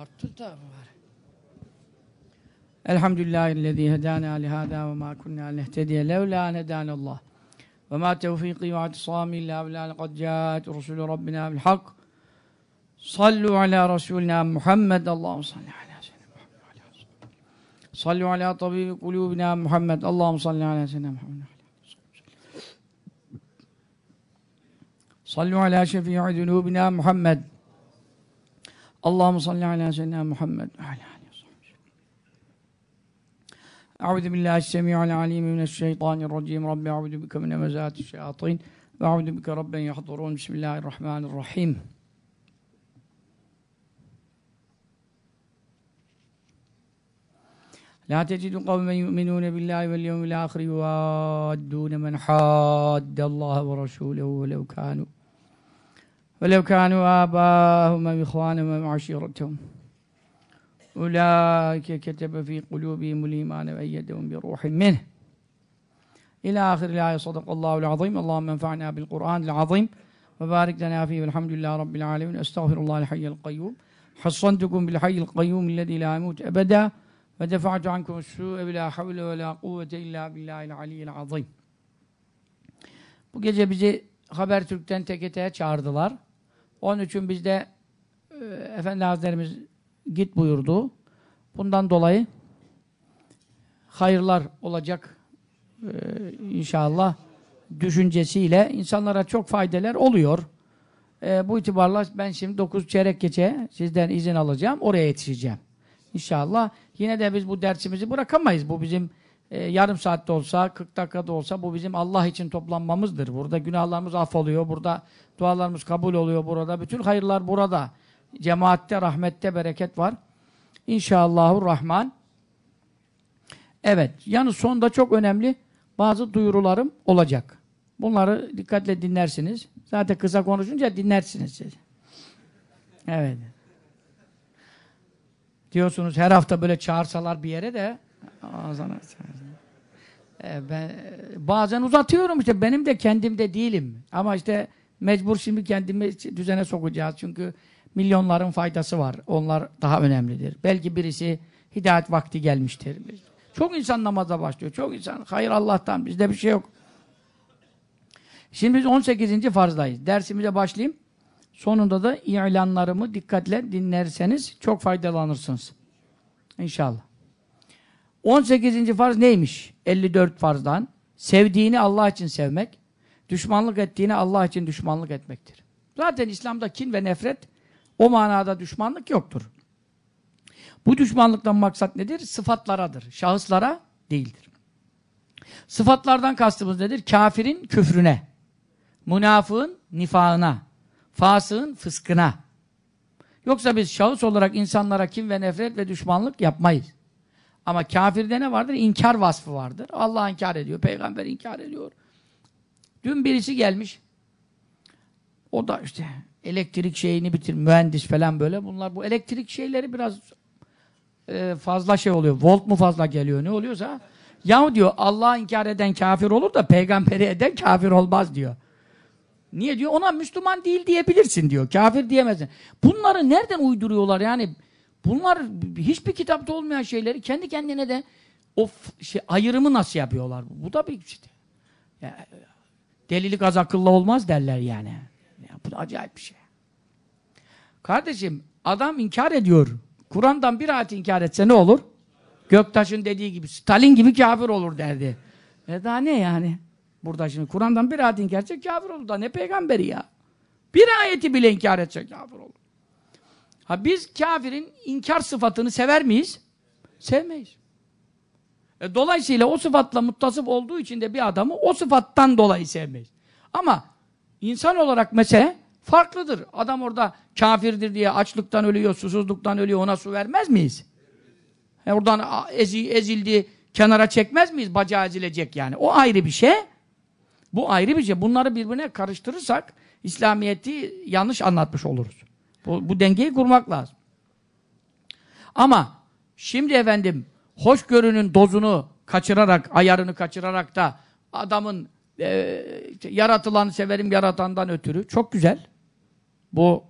Arttı da var. Elhamdülillahi hedana lihada ve ma kunna nehtediye levla en hedanallah. Ve ma tevfiki ve atisami illa billah kad caat Resulü Rabbina bil hak. Sallu ala Resulina Muhammed. Allahümme salli ala. Sallu ala tabibi kulubina Muhammed. Allahümme salli ala seyyidina Muhammed. Sallu ala şefii zunubina Muhammed. اللهم صل على سيدنا محمد وعلى آله وصحبه أعوذ بالله السميع العليم من الشيطان الرجيم. رب أعوذ بك من همزات الشياطين وأعوذ بك رب يحضرون. بسم الله الرحمن الرحيم. لا تجد قوما يؤمنون بالله واليوم الآخر يوادون من حاد الله ورسوله ولو كانوا ولو كانوا آباءهم أو إخوانهم أو عشيرتهم أولئك كتب في قلوبهم الإيمان وأيدهم بروح منه إلى آخر الآية صدق الله العظيم اللهم انفعنا بالقرآن العظيم وبارك لنا فيه والحمد لله رب العالمين أستغفر الله الحي القيوم حصنتكم بالحي القيوم الذي لا يموت أبدا ودفعت عنكم السوء بلا حول ولا قوة إلا بالله العلي العظيم Bu gece bizi Habertürk'ten TKT'ye çağırdılar. Onun için biz de e, Efendi Hazretlerimiz git buyurdu. Bundan dolayı hayırlar olacak e, inşallah düşüncesiyle insanlara çok faydeler oluyor. E, bu itibarla ben şimdi 9 çeyrek geçe sizden izin alacağım. Oraya yetişeceğim. İnşallah. Yine de biz bu dersimizi bırakamayız. Bu bizim e, yarım saatte olsa, 40 dakikada olsa bu bizim Allah için toplanmamızdır. Burada günahlarımız affoluyor. Burada dualarımız kabul oluyor burada. Bütün hayırlar burada. Cemaatte, rahmette bereket var. İnşallahü Rahman. Evet. Yani sonda çok önemli bazı duyurularım olacak. Bunları dikkatle dinlersiniz. Zaten kısa konuşunca dinlersiniz siz. Evet. Diyorsunuz her hafta böyle çağırsalar bir yere de ağzına ee, ben bazen uzatıyorum işte benim de kendimde değilim. Ama işte mecbur şimdi kendimi düzene sokacağız. Çünkü milyonların faydası var. Onlar daha önemlidir. Belki birisi hidayet vakti gelmiştir. Çok insan namaza başlıyor. Çok insan. Hayır Allah'tan. Bizde bir şey yok. Şimdi biz 18. farzdayız. Dersimize başlayayım. Sonunda da ilanlarımı dikkatle dinlerseniz çok faydalanırsınız. İnşallah. 18. farz neymiş? 54 farzdan. Sevdiğini Allah için sevmek, düşmanlık ettiğini Allah için düşmanlık etmektir. Zaten İslam'da kin ve nefret o manada düşmanlık yoktur. Bu düşmanlıktan maksat nedir? Sıfatlaradır. Şahıslara değildir. Sıfatlardan kastımız nedir? Kafirin küfrüne, münafığın nifağına, fasığın fıskına. Yoksa biz şahıs olarak insanlara kim ve nefret ve düşmanlık yapmayız. Ama kafirde ne vardır? İnkar vasfı vardır. Allah inkar ediyor, peygamber inkar ediyor. Dün birisi gelmiş. O da işte elektrik şeyini bitir, mühendis falan böyle. Bunlar bu elektrik şeyleri biraz e, fazla şey oluyor. Volt mu fazla geliyor ne oluyorsa. Yahu diyor Allah inkar eden kafir olur da peygamberi eden kafir olmaz diyor. Niye diyor? Ona Müslüman değil diyebilirsin diyor. Kafir diyemezsin. Bunları nereden uyduruyorlar yani? Bunlar hiçbir kitapta olmayan şeyleri kendi kendine de o şey, ayrımı nasıl yapıyorlar? Bu da bir işte. Ya, delilik az akıllı olmaz derler yani. Ya, bu da acayip bir şey. Kardeşim adam inkar ediyor. Kur'an'dan bir ayet inkar etse ne olur? Göktaş'ın dediği gibi Stalin gibi kafir olur derdi. E daha ne yani? Burada şimdi Kur'an'dan bir ayet inkar etse kafir olur da ne peygamberi ya? Bir ayeti bile inkar etse kafir olur. Ha biz kafirin inkar sıfatını sever miyiz? Sevmeyiz. E, dolayısıyla o sıfatla muttasıf olduğu için de bir adamı o sıfattan dolayı sevmeyiz. Ama insan olarak mesele farklıdır. Adam orada kafirdir diye açlıktan ölüyor, susuzluktan ölüyor, ona su vermez miyiz? E, oradan ezi, ezildi, kenara çekmez miyiz? Bacağı ezilecek yani. O ayrı bir şey. Bu ayrı bir şey. Bunları birbirine karıştırırsak İslamiyet'i yanlış anlatmış oluruz. Bu, bu dengeyi kurmak lazım. Ama şimdi efendim hoşgörünün dozunu kaçırarak, ayarını kaçırarak da adamın e, yaratılanı severim yaratandan ötürü çok güzel. Bu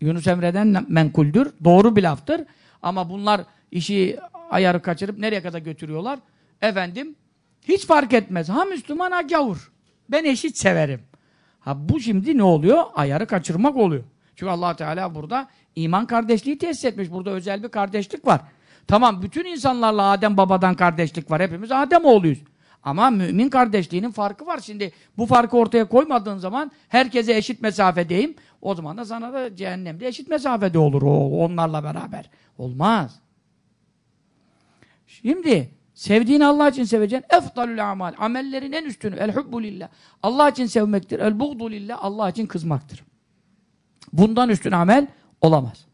Yunus Emre'den menkuldür. Doğru bir laftır. Ama bunlar işi ayarı kaçırıp nereye kadar götürüyorlar? Efendim hiç fark etmez. Ha Müslüman ha gavur. Ben eşit severim. Ha bu şimdi ne oluyor? Ayarı kaçırmak oluyor. Çünkü allah Teala burada iman kardeşliği tesis etmiş. Burada özel bir kardeşlik var. Tamam bütün insanlarla Adem babadan kardeşlik var. Hepimiz Adem oğluyuz. Ama mümin kardeşliğinin farkı var. Şimdi bu farkı ortaya koymadığın zaman herkese eşit mesafedeyim. O zaman da sana da cehennemde eşit mesafede olur o onlarla beraber. Olmaz. Şimdi sevdiğini Allah için seveceksin. Efdalül amal. Amellerin en üstünü. El hubbu lillah. Allah için sevmektir. El buğdu lillah. Allah için kızmaktır. Bundan üstün amel olamaz.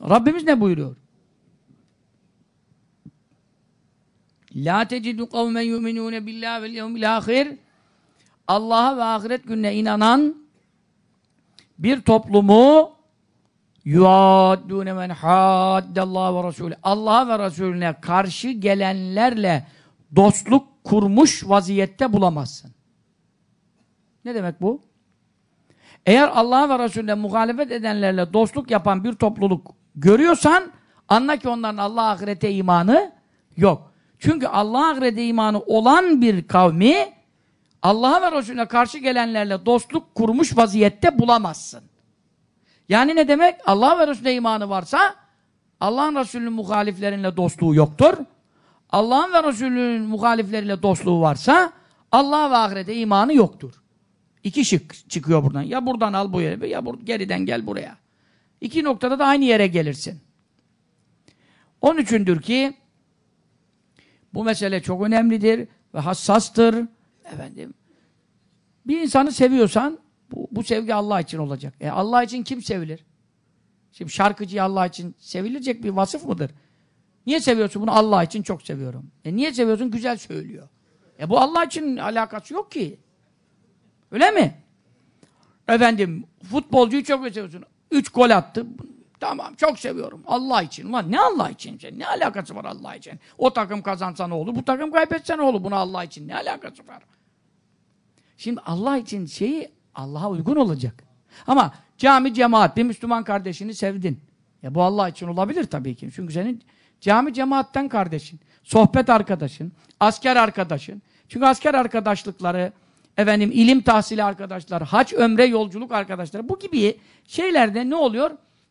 Rabbimiz ne buyuruyor? La tecidu kavmen yu'minune billahi vel yevmil ahir Allah'a ve ahiret gününe inanan bir toplumu yuaddune men haddallahu ve rasulü Allah'a ve Resulüne karşı gelenlerle dostluk kurmuş vaziyette bulamazsın. Ne demek bu? Eğer Allah'a ve Resulüne muhalefet edenlerle dostluk yapan bir topluluk görüyorsan anla ki onların Allah ahirete imanı yok. Çünkü Allah ahirete imanı olan bir kavmi Allah'a ve Resulüne karşı gelenlerle dostluk kurmuş vaziyette bulamazsın. Yani ne demek? Allah ve Resulüne imanı varsa Allah'ın Resulü'nün muhaliflerinle dostluğu yoktur. Allah'ın ve Resulü'nün muhalifleriyle dostluğu varsa Allah ve ahirete imanı yoktur. İki şık çıkıyor buradan. Ya buradan al bu yere ya bur geriden gel buraya. İki noktada da aynı yere gelirsin. Onun üçündür ki bu mesele çok önemlidir ve hassastır. Efendim, bir insanı seviyorsan bu, bu sevgi Allah için olacak. E Allah için kim sevilir? Şimdi şarkıcı Allah için sevilecek bir vasıf mıdır? Niye seviyorsun bunu? Allah için çok seviyorum. E niye seviyorsun? Güzel söylüyor. E bu Allah için alakası yok ki. Öyle mi? Efendim futbolcuyu çok seviyorsun. Üç gol attı. Tamam çok seviyorum. Allah için. Lan ne Allah için? Ne alakası var Allah için? O takım kazansa ne olur? Bu takım kaybetse ne olur? Buna Allah için ne alakası var? Şimdi Allah için şeyi Allah'a uygun olacak. Ama cami cemaat bir Müslüman kardeşini sevdin. Ya bu Allah için olabilir tabii ki. Çünkü senin cami cemaatten kardeşin, sohbet arkadaşın, asker arkadaşın. Çünkü asker arkadaşlıkları, efendim ilim tahsili arkadaşlar, hac, ömre, yolculuk arkadaşları bu gibi şeylerde ne oluyor?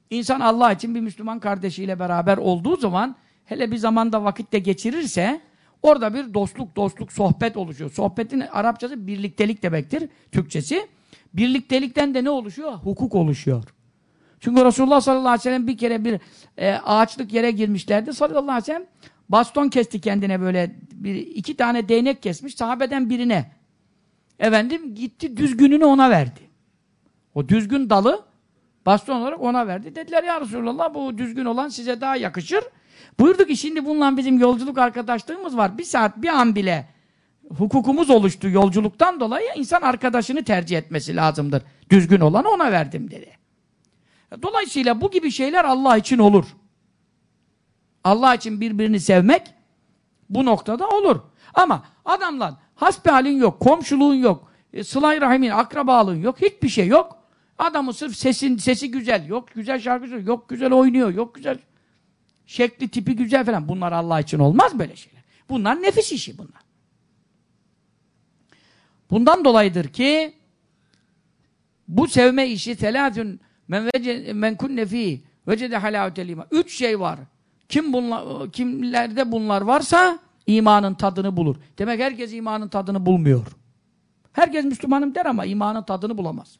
İnsan Allah için bir Müslüman kardeşiyle beraber olduğu zaman hele bir zamanda vakitte geçirirse orada bir dostluk, dostluk, sohbet oluşuyor. Sohbetin Arapçası birliktelik demektir, Türkçesi. Birliktelikten de ne oluşuyor? Hukuk oluşuyor. Çünkü Resulullah sallallahu aleyhi ve sellem bir kere bir e, ağaçlık yere girmişlerdi. Sallallahu aleyhi ve sellem baston kesti kendine böyle bir iki tane değnek kesmiş sahabeden birine. Efendim gitti düzgününü ona verdi. O düzgün dalı baston olarak ona verdi. Dediler ya Resulallah bu düzgün olan size daha yakışır. Buyurdu ki şimdi bununla bizim yolculuk arkadaşlığımız var. Bir saat bir an bile hukukumuz oluştu yolculuktan dolayı insan arkadaşını tercih etmesi lazımdır. Düzgün olanı ona verdim dedi. Dolayısıyla bu gibi şeyler Allah için olur. Allah için birbirini sevmek bu noktada olur. Ama adamla hasbihalin yok, komşuluğun yok, e, sılay rahimin, akrabalığın yok, hiçbir şey yok. Adamı sırf sesin sesi güzel, yok güzel şarkı söylüyor, yok güzel oynuyor, yok güzel şekli tipi güzel falan. Bunlar Allah için olmaz böyle şeyler. Bunlar nefis işi bunlar. Bundan dolayıdır ki bu sevme işi telâfün men, vece, men kunne fî vecede halâvetel iman. Üç şey var. Kim bunlar, kimlerde bunlar varsa imanın tadını bulur. Demek herkes imanın tadını bulmuyor. Herkes Müslümanım der ama imanın tadını bulamaz.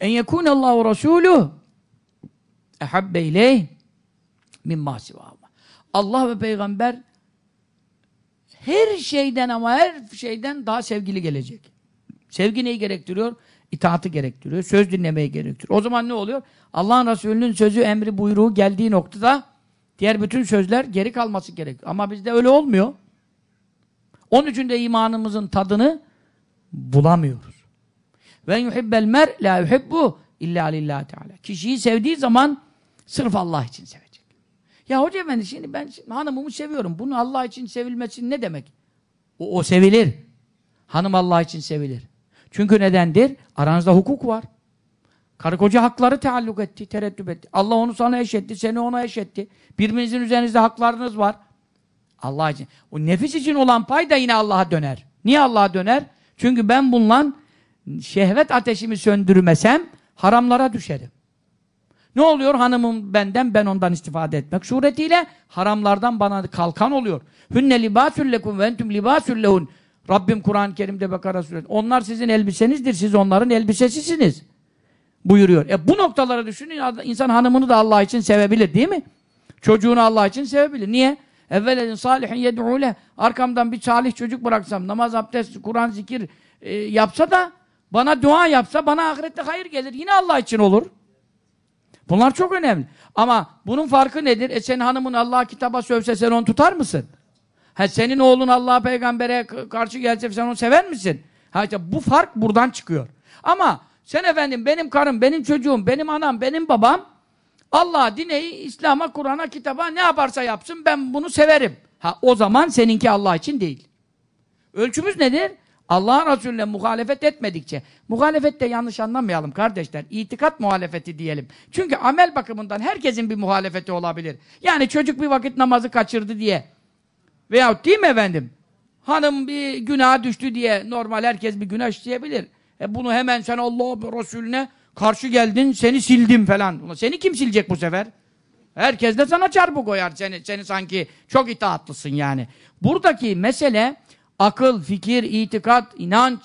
En yekûnellâhu rasûlû ehabbe ileyh mimma sivâhuma. Allah ve peygamber her şeyden ama her şeyden daha sevgili gelecek. Sevgi neyi gerektiriyor? İtaatı gerektiriyor. Söz dinlemeyi gerektiriyor. O zaman ne oluyor? Allah'ın Resulü'nün sözü, emri, buyruğu geldiği noktada diğer bütün sözler geri kalması gerekiyor. Ama bizde öyle olmuyor. Onun için de imanımızın tadını bulamıyoruz. Ve yuhibbel mer la yuhibbu illa lillahi teala. Kişiyi sevdiği zaman sırf Allah için sevecek. Ya hoca efendi şimdi ben hanımımı seviyorum. Bunun Allah için sevilmesi ne demek? O, o sevilir. Hanım Allah için sevilir. Çünkü nedendir? Aranızda hukuk var. Karı koca hakları tealluk etti, tereddüt etti. Allah onu sana eş etti, seni ona eş etti. Birbirinizin üzerinizde haklarınız var. Allah için. O nefis için olan pay da yine Allah'a döner. Niye Allah'a döner? Çünkü ben bununla şehvet ateşimi söndürmesem haramlara düşerim. Ne oluyor? Hanımım benden, ben ondan istifade etmek suretiyle haramlardan bana kalkan oluyor. Hünne libâsül lekum ve entüm libâsül lehun. Rabbim Kur'an-ı Kerim'de Bekara suresi. Onlar sizin elbisenizdir, siz onların elbisesisiniz. Buyuruyor. E bu noktalara düşünün, insan hanımını da Allah için sevebilir değil mi? Çocuğunu Allah için sevebilir. Niye? Evveledin salihin yed'ule. Arkamdan bir salih çocuk bıraksam, namaz, abdest, Kur'an, zikir e, yapsa da bana dua yapsa, bana ahirette hayır gelir. Yine Allah için olur. Bunlar çok önemli. Ama bunun farkı nedir? E senin hanımın Allah kitaba sövse sen onu tutar mısın? Ha senin oğlun Allah'a peygambere karşı gelse sen onu sever misin? Ha işte bu fark buradan çıkıyor. Ama sen efendim benim karım, benim çocuğum, benim anam, benim babam Allah dineyi, İslam'a, Kur'an'a, kitaba ne yaparsa yapsın ben bunu severim. Ha o zaman seninki Allah için değil. Ölçümüz nedir? Allah'ın Resulüne muhalefet etmedikçe. Muhalefette yanlış anlamayalım kardeşler. İtikat muhalefeti diyelim. Çünkü amel bakımından herkesin bir muhalefeti olabilir. Yani çocuk bir vakit namazı kaçırdı diye. Veyahut değil mi efendim? Hanım bir günah düştü diye normal herkes bir günah işleyebilir. E bunu hemen sen Allah Resulüne karşı geldin seni sildim falan. Seni kim silecek bu sefer? Herkes de sana çarpı koyar. Seni, seni sanki çok itaatlısın yani. Buradaki mesele akıl, fikir, itikat, inanç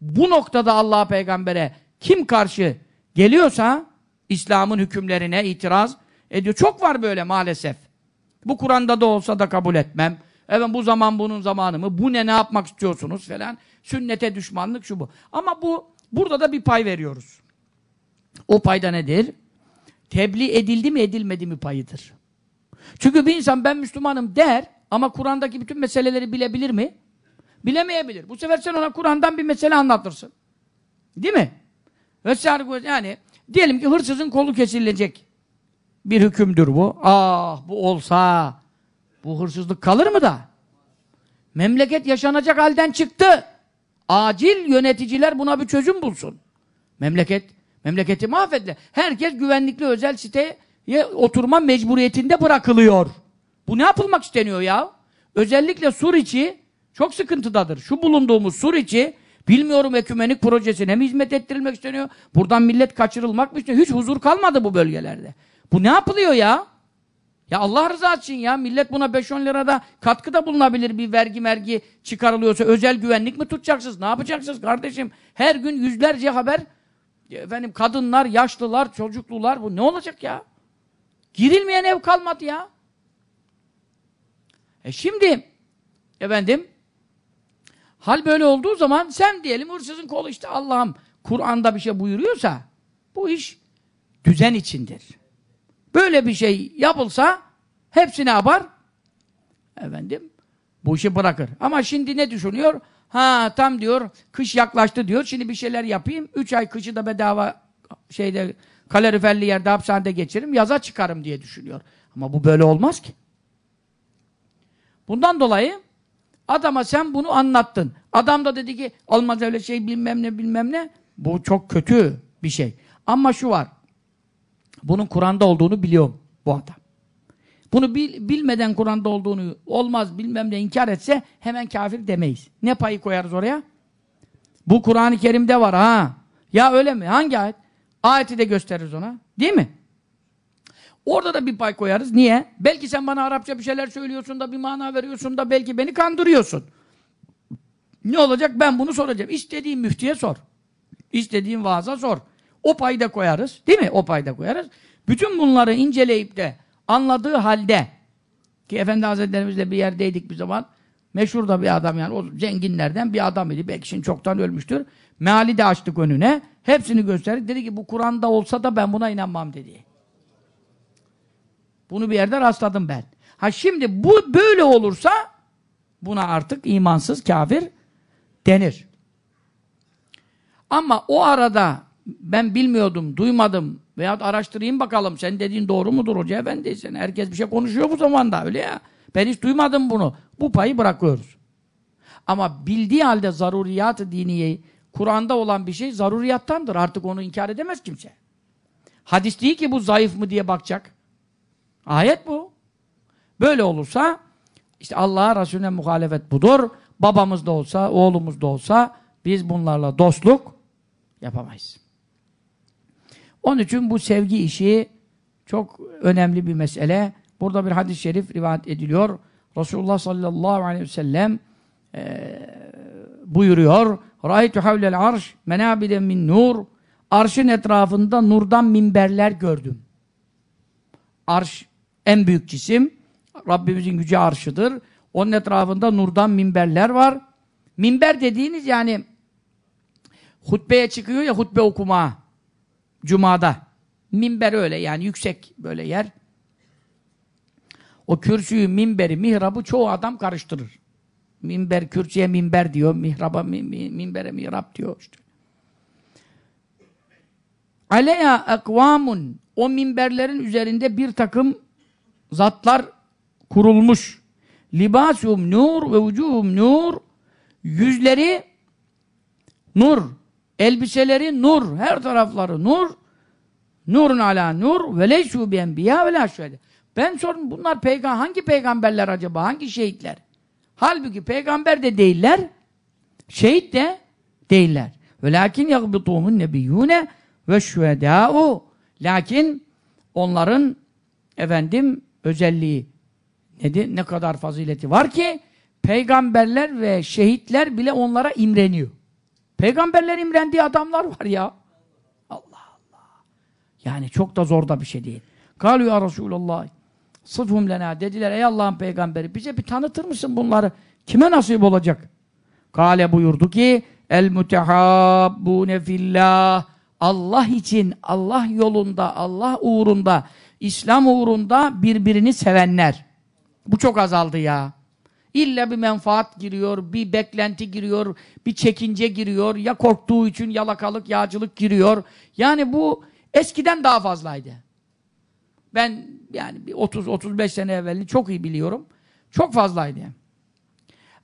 bu noktada Allah peygambere kim karşı geliyorsa İslam'ın hükümlerine itiraz ediyor. Çok var böyle maalesef. Bu Kur'an'da da olsa da kabul etmem. Evet bu zaman bunun zamanı mı? Bu ne ne yapmak istiyorsunuz falan. Sünnete düşmanlık şu bu. Ama bu burada da bir pay veriyoruz. O payda nedir? Tebliğ edildi mi edilmedi mi payıdır. Çünkü bir insan ben Müslümanım der ama Kur'an'daki bütün meseleleri bilebilir mi? Bilemeyebilir. Bu sefer sen ona Kur'an'dan bir mesele anlatırsın. Değil mi? Yani diyelim ki hırsızın kolu kesilecek bir hükümdür bu. Ah bu olsa bu hırsızlık kalır mı da? Memleket yaşanacak halden çıktı. Acil yöneticiler buna bir çözüm bulsun. Memleket, memleketi mahvetti. Herkes güvenlikli özel siteye oturma mecburiyetinde bırakılıyor. Bu ne yapılmak isteniyor ya? Özellikle Suriçi çok sıkıntıdadır. Şu bulunduğumuz Suriçi bilmiyorum ekümenik projesine mi hizmet ettirilmek isteniyor? Buradan millet kaçırılmak mı isteniyor? Hiç huzur kalmadı bu bölgelerde. Bu ne yapılıyor ya? Ya Allah rızası için ya millet buna 5-10 lirada katkıda bulunabilir bir vergi mergi çıkarılıyorsa özel güvenlik mi tutacaksınız? Ne yapacaksınız kardeşim? Her gün yüzlerce haber efendim kadınlar, yaşlılar, çocuklular bu ne olacak ya? Girilmeyen ev kalmadı ya. E şimdi efendim hal böyle olduğu zaman sen diyelim hırsızın kolu işte Allah'ım Kur'an'da bir şey buyuruyorsa bu iş düzen içindir. Böyle bir şey yapılsa hepsi ne yapar? Efendim bu işi bırakır. Ama şimdi ne düşünüyor? Ha tam diyor kış yaklaştı diyor. Şimdi bir şeyler yapayım. Üç ay kışı da bedava şeyde kaloriferli yerde hapishanede geçiririm. Yaza çıkarım diye düşünüyor. Ama bu böyle olmaz ki. Bundan dolayı adama sen bunu anlattın. Adam da dedi ki olmaz öyle şey bilmem ne bilmem ne. Bu çok kötü bir şey. Ama şu var. Bunun Kur'an'da olduğunu biliyorum bu adam. Bunu bil, bilmeden Kur'an'da olduğunu olmaz bilmem ne inkar etse hemen kafir demeyiz. Ne payı koyarız oraya? Bu Kur'an-ı Kerim'de var ha. Ya öyle mi? Hangi ayet? Ayeti de gösteririz ona. Değil mi? Orada da bir pay koyarız. Niye? Belki sen bana Arapça bir şeyler söylüyorsun da bir mana veriyorsun da belki beni kandırıyorsun. Ne olacak? Ben bunu soracağım. İstediğin müftiye sor. İstediğin vaaza sor. O payda koyarız. Değil mi? O payda koyarız. Bütün bunları inceleyip de anladığı halde ki Efendi Hazretlerimizle bir yerdeydik bir zaman meşhur da bir adam yani o zenginlerden bir adam idi. Belki şimdi çoktan ölmüştür. Meali de açtık önüne. Hepsini gösterdik. Dedi ki bu Kur'an'da olsa da ben buna inanmam dedi. Bunu bir yerde rastladım ben. Ha şimdi bu böyle olursa buna artık imansız kafir denir. Ama o arada ben bilmiyordum, duymadım veyahut araştırayım bakalım sen dediğin doğru mudur hoca efendi sen herkes bir şey konuşuyor bu zamanda öyle ya. Ben hiç duymadım bunu. Bu payı bırakıyoruz. Ama bildiği halde zaruriyat-ı diniyeyi Kur'an'da olan bir şey zaruriyattandır. Artık onu inkar edemez kimse. Hadis değil ki bu zayıf mı diye bakacak. Ayet bu. Böyle olursa işte Allah'a Resulüne muhalefet budur. Babamız da olsa, oğlumuz da olsa biz bunlarla dostluk yapamayız. Onun için bu sevgi işi çok önemli bir mesele. Burada bir hadis-i şerif rivayet ediliyor. Resulullah sallallahu aleyhi ve sellem e, buyuruyor. Ra'aytu havlel arş menabide min nur. Arşın etrafında nurdan minberler gördüm. Arş en büyük cisim. Rabbimizin gücü arşıdır. Onun etrafında nurdan minberler var. Minber dediğiniz yani hutbeye çıkıyor ya hutbe okuma. Cuma'da. Minber öyle yani yüksek böyle yer. O kürsüyü, minberi, mihrabı çoğu adam karıştırır. Minber, kürsüye minber diyor, mihraba, mi, mi, minbere mihrap diyor işte. Aleya ekvamun o minberlerin üzerinde bir takım zatlar kurulmuş. Libasum nur ve vücuhum nur yüzleri nur, elbiseleri nur, her tarafları nur. Nurun ala nur ve leysu bi enbiya ve la. Ben sordum bunlar peygamber hangi peygamberler acaba? Hangi şehitler? Halbuki peygamber de değiller. Şehit de değiller. Velakin yagbitumun nebiyyune ve şühedâ'u. Lakin onların efendim özelliği nedir? Ne kadar fazileti var ki peygamberler ve şehitler bile onlara imreniyor. Peygamberler imrendiği adamlar var ya. Allah Allah. Yani çok da zor da bir şey değil. Kalu ya Resulallah sıfhum lena dediler ey Allah'ın peygamberi bize bir tanıtır mısın bunları? Kime nasip olacak? Kale buyurdu ki el mutehabbune fillah Allah için, Allah yolunda, Allah uğrunda, İslam uğrunda birbirini sevenler. Bu çok azaldı ya. İlla bir menfaat giriyor, bir beklenti giriyor, bir çekince giriyor, ya korktuğu için yalakalık, yağcılık giriyor. Yani bu eskiden daha fazlaydı. Ben yani 30-35 sene evvelini çok iyi biliyorum. Çok fazlaydı.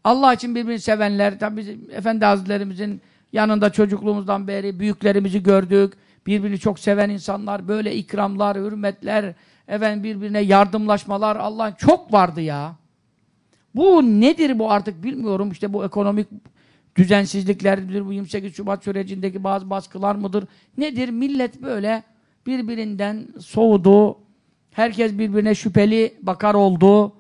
Allah için birbirini sevenler, tabi Efendi Hazretlerimizin yanında çocukluğumuzdan beri büyüklerimizi gördük. Birbirini çok seven insanlar, böyle ikramlar, hürmetler, efendim birbirine yardımlaşmalar Allah çok vardı ya. Bu nedir bu artık bilmiyorum. İşte bu ekonomik düzensizliklerdir, bu 28 Şubat sürecindeki bazı baskılar mıdır? Nedir? Millet böyle birbirinden soğudu. Herkes birbirine şüpheli bakar oldu.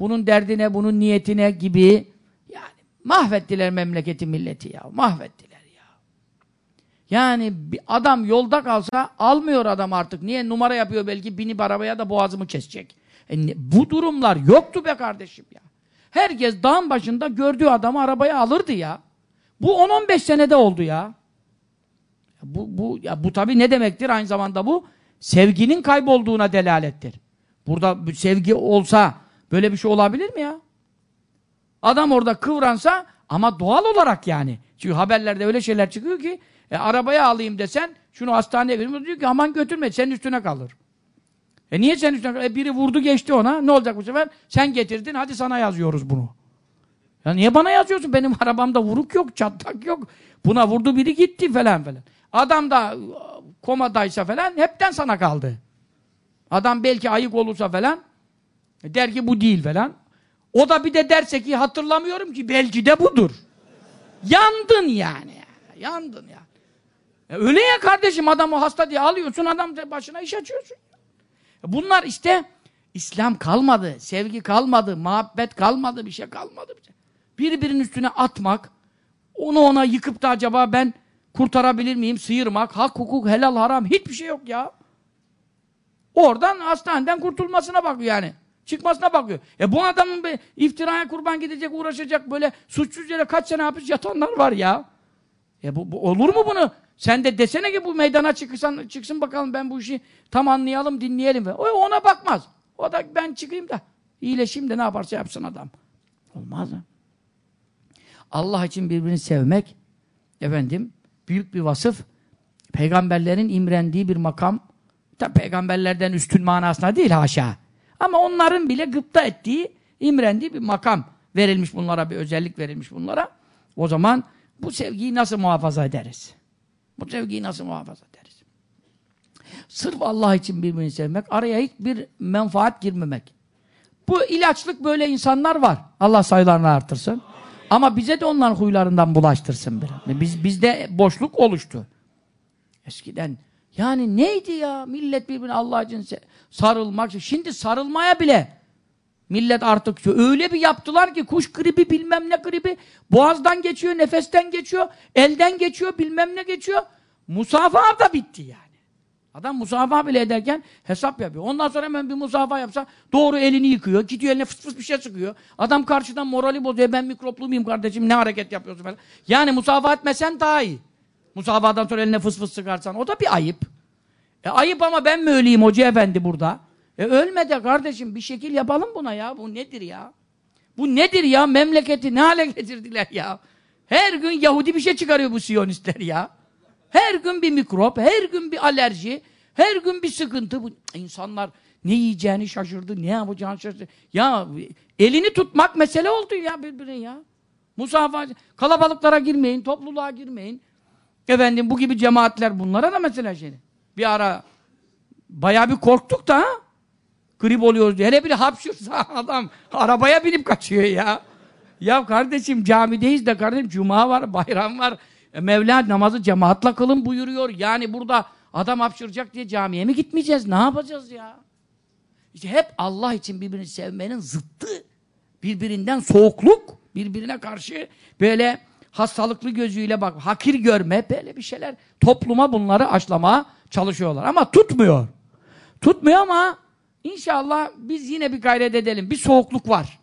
Bunun derdine, bunun niyetine gibi. Yani mahvettiler memleketi milleti ya. Mahvettiler ya. Yani adam yolda kalsa almıyor adam artık. Niye? Numara yapıyor belki binip arabaya da boğazımı kesecek. E bu durumlar yoktu be kardeşim ya. Herkes dağın başında gördüğü adamı arabaya alırdı ya. Bu 10-15 senede oldu ya. Bu, bu, ya bu tabi ne demektir aynı zamanda bu? Sevginin kaybolduğuna delalettir. Burada sevgi olsa böyle bir şey olabilir mi ya? Adam orada kıvransa ama doğal olarak yani. Çünkü haberlerde öyle şeyler çıkıyor ki e, arabaya alayım desen şunu hastaneye götürme diyor ki aman götürme senin üstüne kalır. E niye senin üstüne? E biri vurdu geçti ona. Ne olacak bu sefer? Sen getirdin hadi sana yazıyoruz bunu. Ya niye bana yazıyorsun? Benim arabamda vuruk yok, çatlak yok. Buna vurdu biri gitti falan falan. Adam da komadaysa falan hepten sana kaldı. Adam belki ayık olursa falan der ki bu değil falan. O da bir de derse ki hatırlamıyorum ki belki de budur. Yandın yani. Yandın yani. Ya öyle ya kardeşim adamı hasta diye alıyorsun adam başına iş açıyorsun. Bunlar işte İslam kalmadı, sevgi kalmadı, muhabbet kalmadı, bir şey kalmadı. Birbirinin üstüne atmak, onu ona yıkıp da acaba ben kurtarabilir miyim, sıyırmak, hak, hukuk, helal, haram hiçbir şey yok ya. Oradan hastaneden kurtulmasına bakıyor yani. Çıkmasına bakıyor. E bu adamın bir iftiraya kurban gidecek, uğraşacak böyle suçsuz yere kaç sene hapis yatanlar var ya. E bu, bu olur mu bunu? Sen de desene ki bu meydana çıksan, çıksın bakalım ben bu işi tam anlayalım, dinleyelim. O ona bakmaz. O da ben çıkayım da iyileşeyim de ne yaparsa yapsın adam. Olmaz mı? Allah için birbirini sevmek efendim büyük bir vasıf. Peygamberlerin imrendiği bir makam. Tabi peygamberlerden üstün manasına değil haşa. Ama onların bile gıpta ettiği, imrendiği bir makam verilmiş bunlara, bir özellik verilmiş bunlara. O zaman Bu sevgiyi nasıl muhafaza ederiz? Bu sevgiyi nasıl muhafaza ederiz? Sırf Allah için birbirini sevmek, araya hiçbir menfaat girmemek. Bu ilaçlık böyle insanlar var. Allah sayılarını artırsın. Ama bize de onların huylarından bulaştırsın biraz. Biz, bizde boşluk oluştu. Eskiden yani neydi ya? Millet birbirine Allah için sarılmak. Şimdi sarılmaya bile millet artık öyle bir yaptılar ki kuş gribi bilmem ne gribi boğazdan geçiyor, nefesten geçiyor, elden geçiyor, bilmem ne geçiyor. Musafaha da bitti yani. Adam musafaha bile ederken hesap yapıyor. Ondan sonra hemen bir musafaha yapsa doğru elini yıkıyor. Gidiyor eline fıs fıs bir şey sıkıyor. Adam karşıdan morali bozuyor. Ben mikroplu muyum kardeşim ne hareket yapıyorsun falan. Yani musafaha etmesen daha iyi. Musafahadan sonra eline fıs fıs sıkarsan o da bir ayıp. E ayıp ama ben mi öleyim hoca efendi burada? E ölme de kardeşim bir şekil yapalım buna ya. Bu nedir ya? Bu nedir ya? Memleketi ne hale getirdiler ya? Her gün Yahudi bir şey çıkarıyor bu Siyonistler ya. Her gün bir mikrop, her gün bir alerji, her gün bir sıkıntı. Bu insanlar ne yiyeceğini şaşırdı, ne yapacağını şaşırdı. Ya elini tutmak mesele oldu ya birbirine ya. Musafa, kalabalıklara girmeyin, topluluğa girmeyin. Efendim bu gibi cemaatler bunlara da mesela şey. Bir ara bayağı bir korktuk da ha? Grip oluyoruz diye. Hele bir hapşırsa adam arabaya binip kaçıyor ya. Ya kardeşim camideyiz de kardeşim cuma var, bayram var. E, Mevla namazı cemaatle kılın buyuruyor. Yani burada adam hapşıracak diye camiye mi gitmeyeceğiz? Ne yapacağız ya? İşte hep Allah için birbirini sevmenin zıttı. Birbirinden soğukluk, birbirine karşı böyle hastalıklı gözüyle bak, hakir görme, böyle bir şeyler topluma bunları aşlamaya çalışıyorlar. Ama tutmuyor. Tutmuyor ama inşallah biz yine bir gayret edelim. Bir soğukluk var.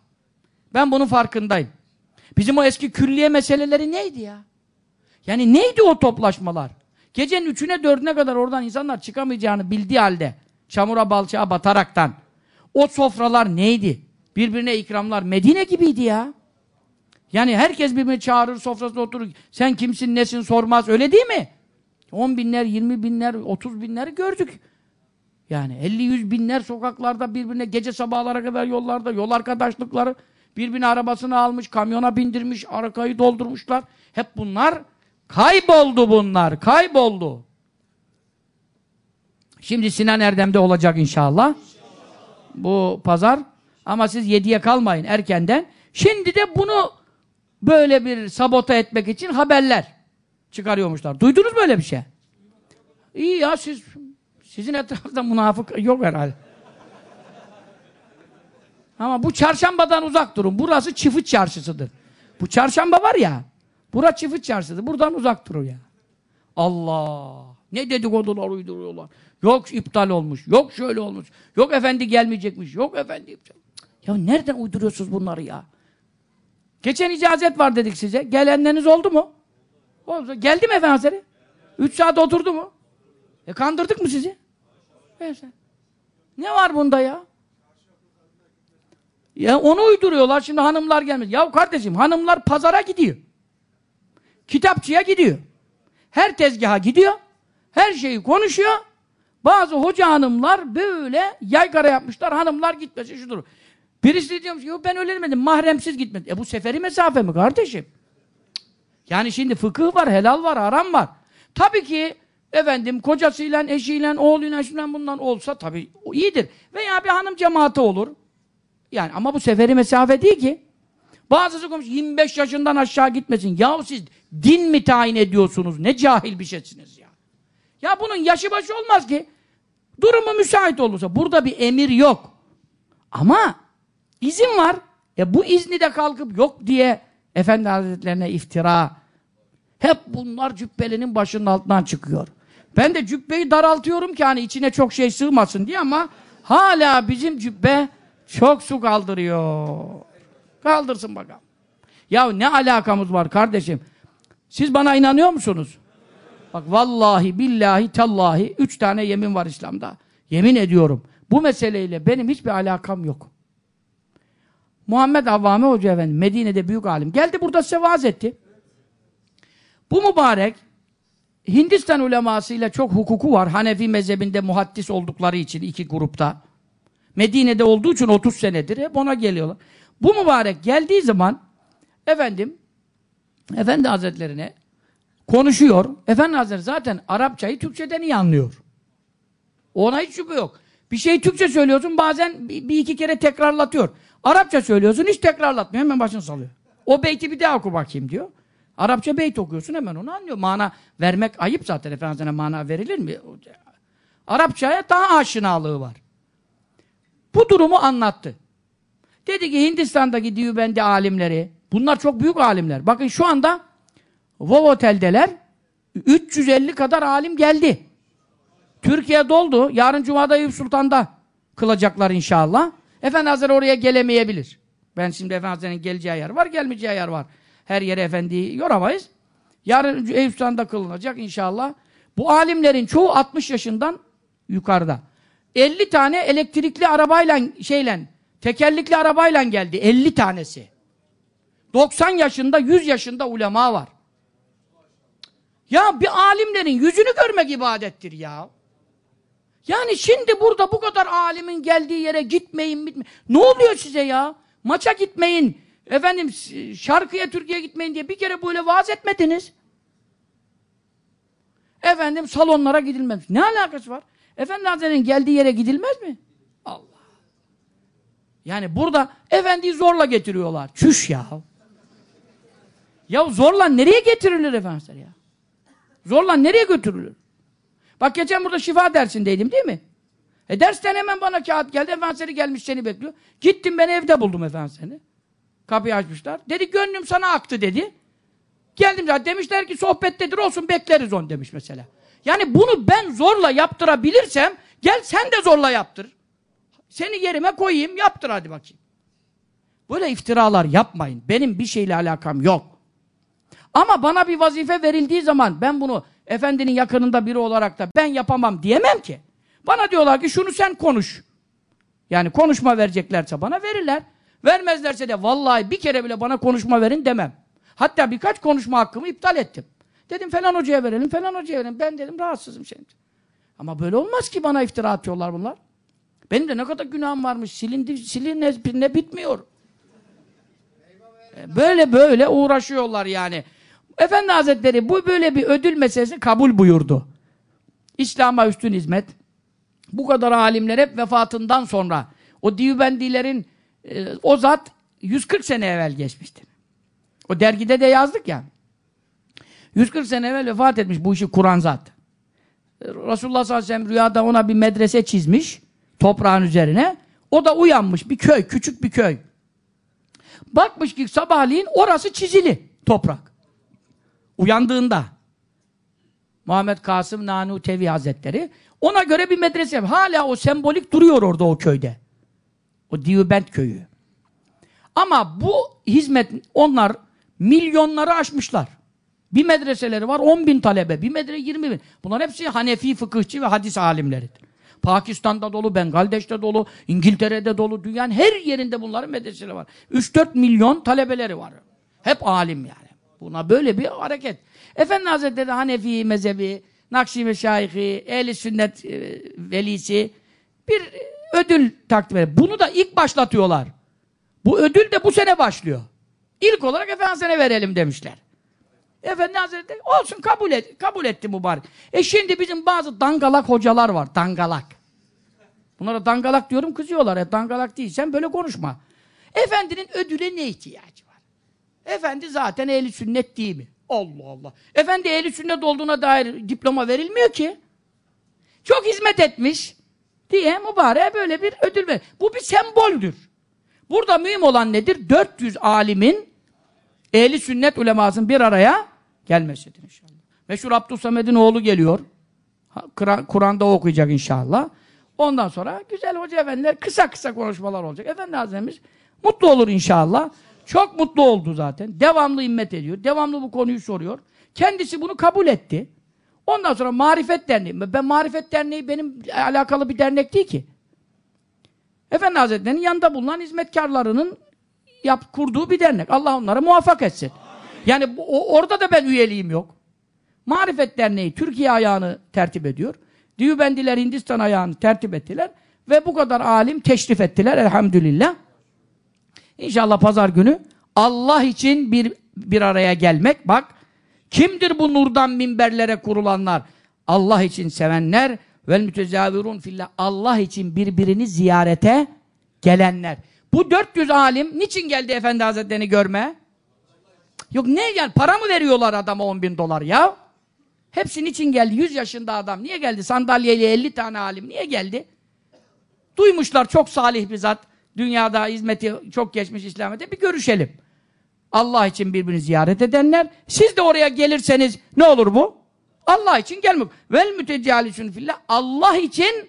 Ben bunun farkındayım. Bizim o eski külliye meseleleri neydi ya? Yani neydi o toplaşmalar? Gecenin üçüne dördüne kadar oradan insanlar çıkamayacağını bildiği halde çamura balçağa bataraktan o sofralar neydi? Birbirine ikramlar Medine gibiydi ya. Yani herkes birbirini çağırır sofrasında oturur. Sen kimsin nesin sormaz öyle değil mi? 10 binler, 20 binler, 30 binleri gördük. Yani 50-100 binler sokaklarda birbirine gece sabahlara kadar yollarda yol arkadaşlıkları birbirine arabasını almış, kamyona bindirmiş, arkayı doldurmuşlar. Hep bunlar Kayboldu bunlar, kayboldu. Şimdi Sinan Erdem'de olacak inşallah. Bu pazar. Ama siz yediye kalmayın erkenden. Şimdi de bunu böyle bir sabota etmek için haberler çıkarıyormuşlar. Duydunuz mu öyle bir şey? İyi ya siz sizin etrafta münafık yok herhalde. Ama bu çarşambadan uzak durun. Burası çift çarşısıdır. Bu çarşamba var ya Bura çift çarşıdır. Buradan uzak durun ya. Allah! Ne dedikodular uyduruyorlar. Yok iptal olmuş. Yok şöyle olmuş. Yok efendi gelmeyecekmiş. Yok efendi. Ya nereden uyduruyorsunuz bunları ya? Geçen icazet var dedik size. Gelenleriniz oldu mu? Oldu. Geldi mi efendim Hazretleri? Üç saat oturdu mu? E kandırdık mı sizi? Neyse. Ne var bunda ya? Ya onu uyduruyorlar. Şimdi hanımlar gelmez. Ya kardeşim hanımlar pazara gidiyor. Kitapçıya gidiyor. Her tezgaha gidiyor. Her şeyi konuşuyor. Bazı hoca hanımlar böyle yaygara yapmışlar. Hanımlar gitmesin şudur. Birisi diyormuş ki ben öyle. Mahremsiz gitmedim. E bu seferi mesafe mi kardeşim? Yani şimdi fıkıh var, helal var, haram var. Tabii ki efendim kocasıyla, eşiyle, oğluyla, şundan bundan olsa tabii iyidir. Veya bir hanım cemaati olur. Yani ama bu seferi mesafe değil ki. Bazısı konuş 25 yaşından aşağı gitmesin. Yahu siz din mi tayin ediyorsunuz? Ne cahil bir şeysiniz ya. Ya bunun yaşı başı olmaz ki. Durumu müsait olursa. Burada bir emir yok. Ama izin var. E bu izni de kalkıp yok diye Efendi Hazretlerine iftira. Hep bunlar cübbelinin başının altından çıkıyor. Ben de cübbeyi daraltıyorum ki hani içine çok şey sığmasın diye ama hala bizim cübbe çok su kaldırıyor. Kaldırsın bakalım. Ya ne alakamız var kardeşim? Siz bana inanıyor musunuz? Bak vallahi billahi tallahi üç tane yemin var İslam'da. Yemin ediyorum. Bu meseleyle benim hiçbir alakam yok. Muhammed Avvame Hoca Efendi Medine'de büyük alim. Geldi burada size vaaz etti. Bu mübarek Hindistan ulemasıyla çok hukuku var. Hanefi mezhebinde muhaddis oldukları için iki grupta. Medine'de olduğu için 30 senedir hep ona geliyorlar. Bu mübarek geldiği zaman efendim Efendi Hazretlerine konuşuyor. Efendi Hazretleri zaten Arapçayı Türkçeden iyi anlıyor. Ona hiç şüphe yok. Bir şey Türkçe söylüyorsun bazen bir, bir iki kere tekrarlatıyor. Arapça söylüyorsun hiç tekrarlatmıyor hemen başını salıyor. O beyti bir daha oku bakayım diyor. Arapça beyt okuyorsun hemen onu anlıyor. Mana vermek ayıp zaten Efendimiz'e mana verilir mi? Arapçaya daha aşinalığı var. Bu durumu anlattı. Dedi ki Hindistan'daki Diyubendi alimleri, bunlar çok büyük alimler. Bakın şu anda Vovotel'deler 350 kadar alim geldi. Türkiye doldu. Yarın Cuma'da Eyüp Sultan'da kılacaklar inşallah. Efendi oraya gelemeyebilir. Ben şimdi Efendi Hazretleri'nin geleceği yer var, gelmeyeceği yer var. Her yere efendiyi yoramayız. Yarın Eyüp Sultan'da kılınacak inşallah. Bu alimlerin çoğu 60 yaşından yukarıda. 50 tane elektrikli arabayla şeyle, tekerlikli arabayla geldi. 50 tanesi. 90 yaşında, 100 yaşında ulema var. Ya bir alimlerin yüzünü görmek ibadettir ya. Yani şimdi burada bu kadar alimin geldiği yere gitmeyin, gitmeyin. Ne oluyor size ya? Maça gitmeyin, efendim şarkıya, Türkiye'ye gitmeyin diye bir kere böyle vaaz etmediniz. Efendim salonlara gidilmez. Ne alakası var? Efendi Hazretleri'nin geldiği yere gidilmez mi? Allah. Yani burada efendiyi zorla getiriyorlar. Çüş ya. Ya zorla nereye getirilir efendiler ya? Zorla nereye götürülür? Bak geçen burada şifa dersindeydim değil mi? E dersten hemen bana kağıt geldi. Efendimiz gelmiş seni bekliyor. Gittim ben evde buldum efendisini. Kapıyı açmışlar. Dedi gönlüm sana aktı dedi. Geldim zaten demişler ki sohbettedir olsun bekleriz onu demiş mesela. Yani bunu ben zorla yaptırabilirsem gel sen de zorla yaptır. Seni yerime koyayım yaptır hadi bakayım. Böyle iftiralar yapmayın. Benim bir şeyle alakam yok. Ama bana bir vazife verildiği zaman ben bunu efendinin yakınında biri olarak da ben yapamam diyemem ki. Bana diyorlar ki şunu sen konuş. Yani konuşma vereceklerse bana verirler. Vermezlerse de vallahi bir kere bile bana konuşma verin demem. Hatta birkaç konuşma hakkımı iptal ettim. Dedim falan hocaya verelim, falan hocaya verelim. Ben dedim rahatsızım şimdi. Ama böyle olmaz ki bana iftira atıyorlar bunlar. Benim de ne kadar günahım varmış. Silindi, silinne ne bitmiyor. E, böyle böyle uğraşıyorlar yani. Efendi Hazretleri bu böyle bir ödül meselesi kabul buyurdu. İslam'a üstün hizmet. Bu kadar alimler hep vefatından sonra o Diyübendilerin e, o zat 140 sene evvel geçmişti. O dergide de yazdık ya. 140 sene evvel vefat etmiş bu işi kuran zat. Resulullah sallallahu aleyhi ve sellem rüyada ona bir medrese çizmiş toprağın üzerine. O da uyanmış bir köy, küçük bir köy. Bakmış ki sabahleyin orası çizili toprak. Uyandığında Muhammed Kasım Nanu Tevi Hazretleri ona göre bir medrese. Hala o sembolik duruyor orada o köyde. O Diyubent köyü. Ama bu hizmet onlar milyonları aşmışlar. Bir medreseleri var 10 bin talebe, bir medrese 20 bin. Bunlar hepsi Hanefi fıkıhçı ve hadis alimleridir. Pakistan'da dolu, Bengaldeş'te dolu, İngiltere'de dolu, dünyanın her yerinde bunların medreseleri var. 3-4 milyon talebeleri var. Hep alim yani. Buna böyle bir hareket. Efendi Hazretleri Hanefi mezhebi, Nakşi Meşayih'i, Ehli Sünnet e, velisi bir ödül takdim ediyor. Bunu da ilk başlatıyorlar. Bu ödül de bu sene başlıyor. İlk olarak Efendimiz'e verelim demişler. Efendi Hazretleri olsun kabul et, kabul etti mübarek. E şimdi bizim bazı dangalak hocalar var. Dangalak. Bunlara dangalak diyorum kızıyorlar. E dangalak değilsen böyle konuşma. Efendinin ödüle ne ihtiyacı var? Efendi zaten ehli sünnet değil mi? Allah Allah. Efendi ehli sünnet olduğuna dair diploma verilmiyor ki. Çok hizmet etmiş diye mübareğe böyle bir ödül ver. Bu bir semboldür. Burada mühim olan nedir? 400 alimin ehli sünnet ulemasının bir araya gelmesidir inşallah. Meşhur Abdülsamed'in oğlu geliyor. Kur'an'da okuyacak inşallah. Ondan sonra güzel hoca efendiler kısa kısa konuşmalar olacak. Efendi Hazretimiz mutlu olur inşallah. Çok mutlu oldu zaten. Devamlı immet ediyor. Devamlı bu konuyu soruyor. Kendisi bunu kabul etti. Ondan sonra Marifet Derneği. Ben Marifet Derneği benim alakalı bir dernek değil ki. Efendi Hazretleri'nin yanında bulunan hizmetkarlarının yap, kurduğu bir dernek. Allah onlara muvaffak etsin. Yani o, orada da ben üyeliğim yok. Marifet Derneği Türkiye ayağını tertip ediyor. Diyübendiler Hindistan ayağını tertip ettiler. Ve bu kadar alim teşrif ettiler elhamdülillah. İnşallah pazar günü Allah için bir bir araya gelmek. Bak kimdir bu nurdan minberlere kurulanlar? Allah için sevenler vel mütezavirun fillah. Allah için birbirini ziyarete gelenler. Bu 400 alim niçin geldi Efendi Hazretleri'ni görmeye? Yok ne yani para mı veriyorlar adama 10 bin dolar ya? Hepsi niçin geldi? 100 yaşında adam. Niye geldi? Sandalyeyle 50 tane alim. Niye geldi? Duymuşlar çok salih bir zat. Dünyada hizmeti çok geçmiş İslamiyet'e. Bir görüşelim. Allah için birbirini ziyaret edenler. Siz de oraya gelirseniz ne olur bu? Allah için gelmek. Vel mütecalisün fillah. Allah için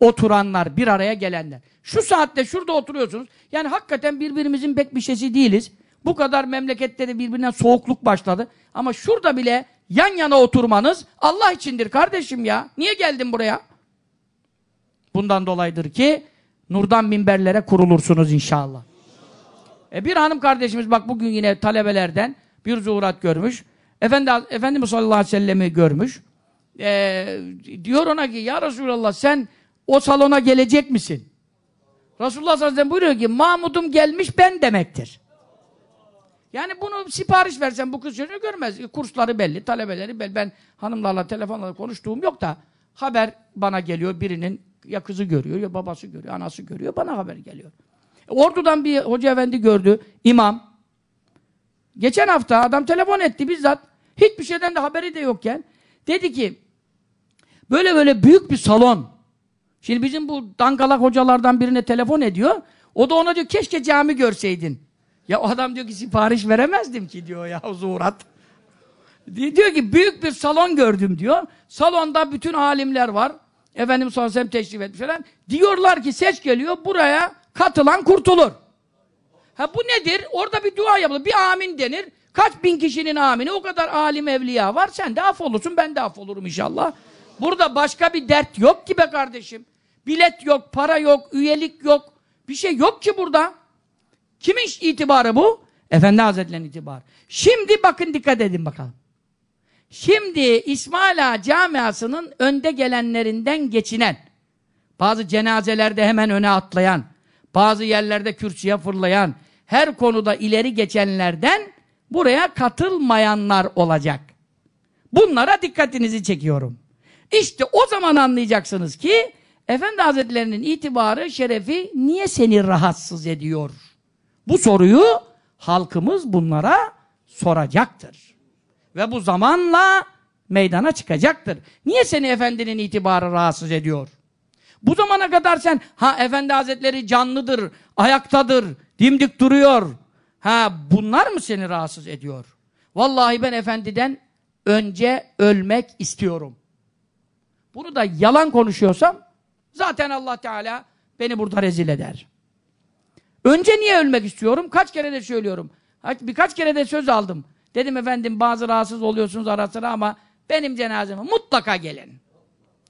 oturanlar, bir araya gelenler. Şu saatte şurada oturuyorsunuz. Yani hakikaten birbirimizin pek bir şeysi değiliz. Bu kadar memlekette de birbirinden soğukluk başladı. Ama şurada bile yan yana oturmanız Allah içindir kardeşim ya. Niye geldin buraya? Bundan dolayıdır ki nurdan minberlere kurulursunuz inşallah. E bir hanım kardeşimiz bak bugün yine talebelerden bir zuhurat görmüş. Efendi, Efendimiz sallallahu aleyhi ve sellem'i görmüş. E, diyor ona ki ya Resulallah sen o salona gelecek misin? Resulullah sallallahu aleyhi ve sellem buyuruyor ki Mahmud'um gelmiş ben demektir. Yani bunu sipariş versen bu kız çocuğu görmez. Kursları belli, talebeleri belli. Ben hanımlarla telefonla konuştuğum yok da haber bana geliyor birinin ya kızı görüyor ya babası görüyor, anası görüyor bana haber geliyor. Ordu'dan bir hoca efendi gördü, imam. Geçen hafta adam telefon etti bizzat. Hiçbir şeyden de haberi de yokken. Dedi ki böyle böyle büyük bir salon. Şimdi bizim bu dangalak hocalardan birine telefon ediyor. O da ona diyor keşke cami görseydin. Ya o adam diyor ki sipariş veremezdim ki diyor ya zuhurat. Diyor ki büyük bir salon gördüm diyor. Salonda bütün alimler var. Efendimiz sallallahu aleyhi ve teşrif etmiş falan. Diyorlar ki ses geliyor buraya katılan kurtulur. Ha bu nedir? Orada bir dua yapılır. Bir amin denir. Kaç bin kişinin amini o kadar alim evliya var. Sen de affolursun ben de affolurum inşallah. Burada başka bir dert yok ki be kardeşim. Bilet yok, para yok, üyelik yok. Bir şey yok ki burada. Kimin itibarı bu? Efendi Hazretleri'nin itibarı. Şimdi bakın dikkat edin bakalım. Şimdi İsmaila camiasının önde gelenlerinden geçinen, bazı cenazelerde hemen öne atlayan, bazı yerlerde kürsüye fırlayan, her konuda ileri geçenlerden buraya katılmayanlar olacak. Bunlara dikkatinizi çekiyorum. İşte o zaman anlayacaksınız ki Efendi Hazretlerinin itibarı, şerefi niye seni rahatsız ediyor? Bu soruyu halkımız bunlara soracaktır. Ve bu zamanla meydana çıkacaktır. Niye seni efendinin itibarı rahatsız ediyor? Bu zamana kadar sen ha efendi hazretleri canlıdır, ayaktadır, dimdik duruyor. Ha bunlar mı seni rahatsız ediyor? Vallahi ben efendiden önce ölmek istiyorum. Bunu da yalan konuşuyorsam zaten Allah Teala beni burada rezil eder. Önce niye ölmek istiyorum? Kaç kere de söylüyorum. Birkaç kere de söz aldım. Dedim efendim bazı rahatsız oluyorsunuz ara sıra ama benim cenazeme mutlaka gelin.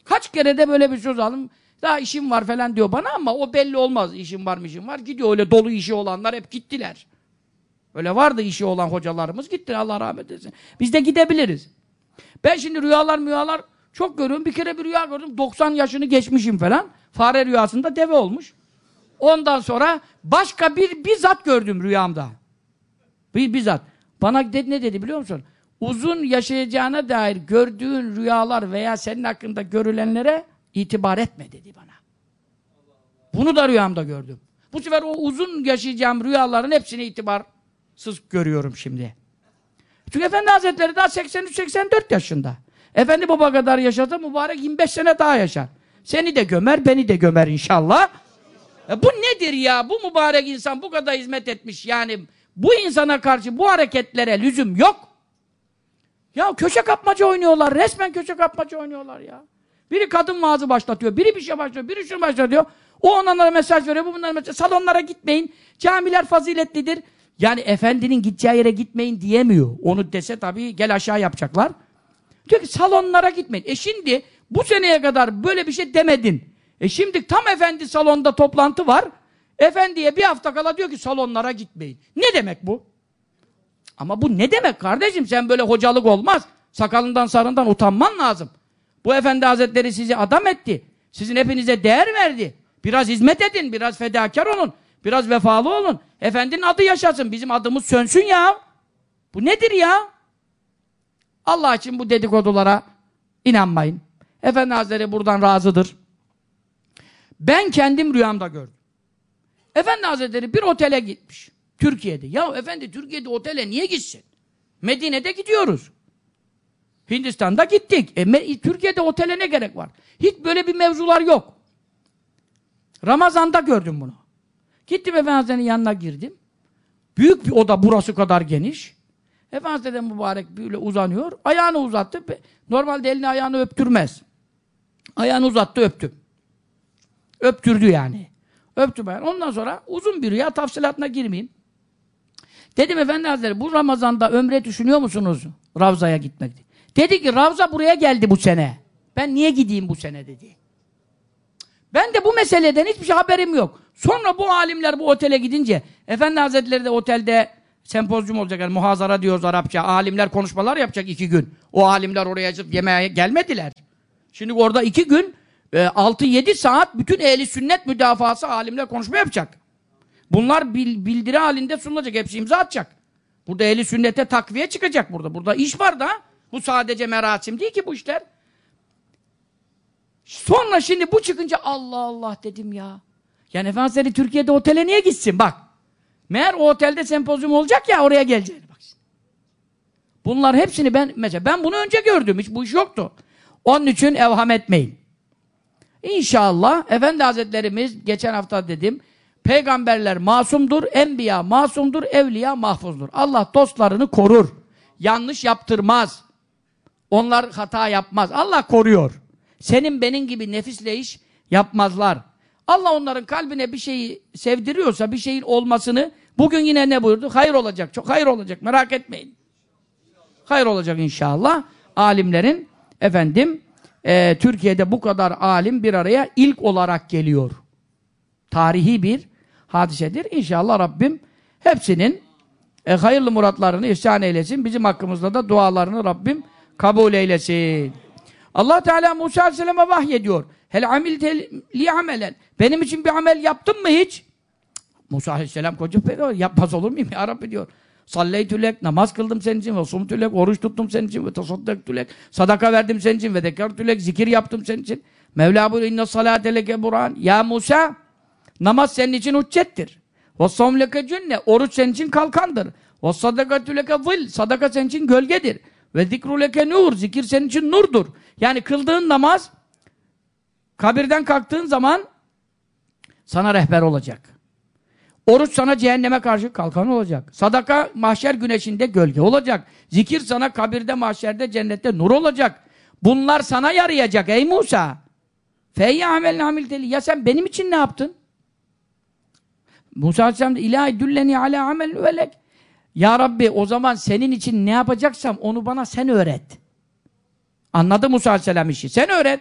Kaç kere de böyle bir söz aldım. Daha işim var falan diyor bana ama o belli olmaz. İşim var mı işim var. Gidiyor öyle dolu işi olanlar hep gittiler. Öyle vardı işi olan hocalarımız gitti Allah rahmet eylesin. Biz de gidebiliriz. Ben şimdi rüyalar rüyalar çok görüyorum. Bir kere bir rüya gördüm. 90 yaşını geçmişim falan. Fare rüyasında deve olmuş. Ondan sonra başka bir bizzat gördüm rüyamda. Bir bizzat. Bana dedi, ne dedi biliyor musun? Uzun yaşayacağına dair gördüğün rüyalar veya senin hakkında görülenlere itibar etme dedi bana. Bunu da rüyamda gördüm. Bu sefer o uzun yaşayacağım rüyaların hepsine itibarsız görüyorum şimdi. Çünkü Efendi Hazretleri daha 83-84 yaşında. Efendi baba kadar yaşasa mübarek 25 sene daha yaşar. Seni de gömer, beni de gömer inşallah. E bu nedir ya? Bu mübarek insan bu kadar hizmet etmiş yani. Bu insana karşı bu hareketlere lüzum yok. Ya köşe kapmaca oynuyorlar. Resmen köşe kapmaca oynuyorlar ya. Biri kadın vaazı başlatıyor, biri bir şey başlatıyor, biri şunu başlatıyor. O onlara mesaj veriyor, bu bunlara mesaj. Salonlara gitmeyin, camiler faziletlidir. Yani efendinin gideceği yere gitmeyin diyemiyor. Onu dese tabii gel aşağı yapacaklar. Diyor ki salonlara gitmeyin. E şimdi bu seneye kadar böyle bir şey demedin. E şimdi tam efendi salonda toplantı var. Efendiye bir hafta kala diyor ki salonlara gitmeyin. Ne demek bu? Ama bu ne demek kardeşim? Sen böyle hocalık olmaz. Sakalından sarından utanman lazım. Bu efendi hazretleri sizi adam etti. Sizin hepinize değer verdi. Biraz hizmet edin, biraz fedakar olun. Biraz vefalı olun. Efendinin adı yaşasın. Bizim adımız sönsün ya. Bu nedir ya? Allah için bu dedikodulara inanmayın. Efendi Hazretleri buradan razıdır. Ben kendim rüyamda gördüm. Efendi Hazretleri bir otele gitmiş. Türkiye'de. Ya efendi Türkiye'de otele niye gitsin? Medine'de gidiyoruz. Hindistan'da gittik. E, Türkiye'de otele ne gerek var? Hiç böyle bir mevzular yok. Ramazan'da gördüm bunu. Gittim Efendi Hazretleri'nin yanına girdim. Büyük bir oda burası kadar geniş. Efendi Hazretleri mübarek böyle uzanıyor. Ayağını uzattı. Normalde elini ayağını öptürmez. Ayağını uzattı öptüm. Öptürdü yani. Öptü ben. Ondan sonra uzun bir rüya tafsilatına girmeyeyim. Dedim Efendi bu Ramazan'da ömre düşünüyor musunuz? Ravza'ya gitmek. Dedi ki Ravza buraya geldi bu sene. Ben niye gideyim bu sene dedi. Ben de bu meseleden hiçbir şey haberim yok. Sonra bu alimler bu otele gidince Efendi Hazretleri de otelde sempozyum olacak yani muhazara diyoruz Arapça. Alimler konuşmalar yapacak iki gün. O alimler oraya yemeğe gelmediler. Şimdi orada iki gün 6-7 e, saat bütün ehli sünnet müdafası alimler konuşma yapacak. Bunlar bildiri halinde sunulacak. Hepsi imza atacak. Burada ehli sünnete takviye çıkacak burada. Burada iş var da bu sadece merasim değil ki bu işler. Sonra şimdi bu çıkınca Allah Allah dedim ya. Yani Efendimiz Türkiye'de otele niye gitsin? Bak. Meğer o otelde sempozyum olacak ya oraya geleceğini bak. Bunlar hepsini ben mesela ben bunu önce gördüm. Hiç bu iş yoktu. Onun için evham etmeyin. İnşallah Efendi Hazretlerimiz geçen hafta dedim peygamberler masumdur, enbiya masumdur, evliya mahfuzdur. Allah dostlarını korur. Yanlış yaptırmaz. Onlar hata yapmaz. Allah koruyor. Senin benim gibi nefisle iş yapmazlar. Allah onların kalbine bir şeyi sevdiriyorsa, bir şeyin olmasını bugün yine ne buyurdu? Hayır olacak, çok hayır olacak. Merak etmeyin. Hayır olacak inşallah. Alimlerin efendim e, Türkiye'de bu kadar alim bir araya ilk olarak geliyor. Tarihi bir hadisedir. İnşallah Rabbim hepsinin e, hayırlı muratlarını ihsan eylesin. Bizim hakkımızda da dualarını Rabbim kabul eylesin. Allah Teala Musa Aleyhisselam'a vahyediyor. Hel amil li amelen. Benim için bir amel yaptın mı hiç? Musa Aleyhisselam koca peygamber yapmaz olur muyum ya Rabbi diyor. Salleytülek, namaz kıldım senin için ve sumtülek, oruç tuttum senin için ve tasaddaktülek, sadaka verdim senin için ve dekartülek, zikir yaptım senin için. Mevla buyuruyor, inne salate leke buran. Ya Musa, namaz senin için hüccettir. Ve somleke cünne, oruç senin için kalkandır. Ve sadakatüleke zil, sadaka senin için gölgedir. Ve zikruleke nur, zikir senin için nurdur. Yani kıldığın namaz, kabirden kalktığın zaman sana rehber olacak. Oruç sana cehenneme karşı kalkan olacak. Sadaka mahşer güneşinde gölge olacak. Zikir sana kabirde, mahşerde, cennette nur olacak. Bunlar sana yarayacak ey Musa. Feyye amelin amil Ya sen benim için ne yaptın? Musa Aleyhisselam ilahi dülleni ala amel velek. Ya Rabbi o zaman senin için ne yapacaksam onu bana sen öğret. Anladı Musa Aleyhisselam işi. Sen öğret.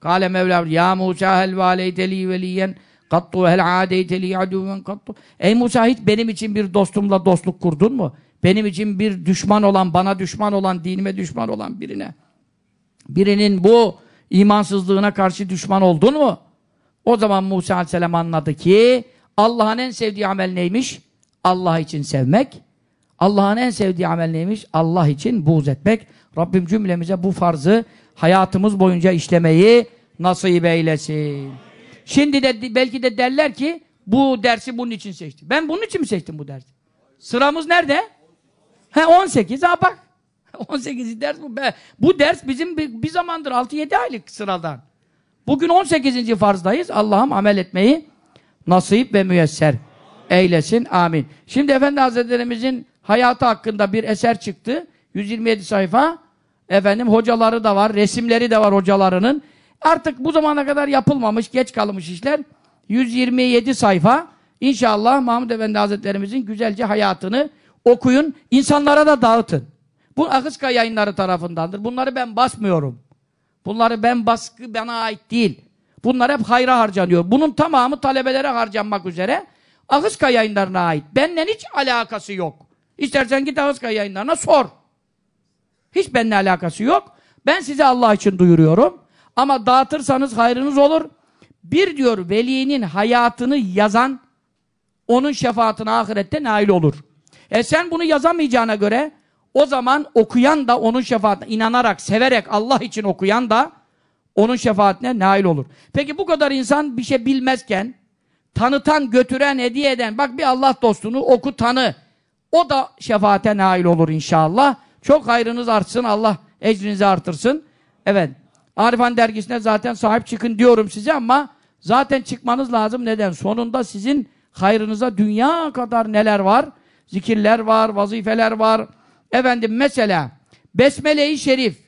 Kale Mevla ya Musa hel valeyteli veliyen kattu hel adeyteli aduven kattu. Ey Musa hiç benim için bir dostumla dostluk kurdun mu? Benim için bir düşman olan, bana düşman olan, dinime düşman olan birine. Birinin bu imansızlığına karşı düşman oldun mu? O zaman Musa Aleyhisselam anladı ki Allah'ın en sevdiği amel neymiş? Allah için sevmek. Allah'ın en sevdiği amel neymiş? Allah için buğz etmek. Rabbim cümlemize bu farzı hayatımız boyunca işlemeyi nasip eylesin. Şimdi de belki de derler ki bu dersi bunun için seçtim. Ben bunun için mi seçtim bu dersi? Sıramız nerede? He 18. Ha bak. 18. ders bu. Be. Bu ders bizim bir, bir zamandır 6-7 aylık sıradan. Bugün 18. farzdayız. Allah'ım amel etmeyi nasip ve müyesser eylesin. Amin. Şimdi Efendi Hazretlerimizin hayatı hakkında bir eser çıktı. 127 sayfa. Efendim hocaları da var, resimleri de var hocalarının. Artık bu zamana kadar yapılmamış, geç kalmış işler. 127 sayfa. İnşallah Mahmud Efendi Hazretlerimizin güzelce hayatını okuyun, insanlara da dağıtın. Bu Akıska yayınları tarafındandır. Bunları ben basmıyorum. Bunları ben baskı bana ait değil. Bunlar hep hayra harcanıyor. Bunun tamamı talebelere harcanmak üzere Akıska yayınlarına ait. Benden hiç alakası yok. İstersen git Akıska yayınlarına sor. Hiç benimle alakası yok. Ben size Allah için duyuruyorum. Ama dağıtırsanız hayrınız olur. Bir diyor velinin hayatını yazan onun şefaatine ahirette nail olur. E sen bunu yazamayacağına göre o zaman okuyan da onun şefaatine inanarak, severek Allah için okuyan da onun şefaatine nail olur. Peki bu kadar insan bir şey bilmezken tanıtan, götüren, hediye eden bak bir Allah dostunu oku tanı. O da şefaate nail olur inşallah. Çok hayrınız artsın. Allah ecrinizi artırsın. Evet. Arifan dergisine zaten sahip çıkın diyorum size ama zaten çıkmanız lazım. Neden? Sonunda sizin hayrınıza dünya kadar neler var? Zikirler var, vazifeler var. Efendim mesela Besmele-i Şerif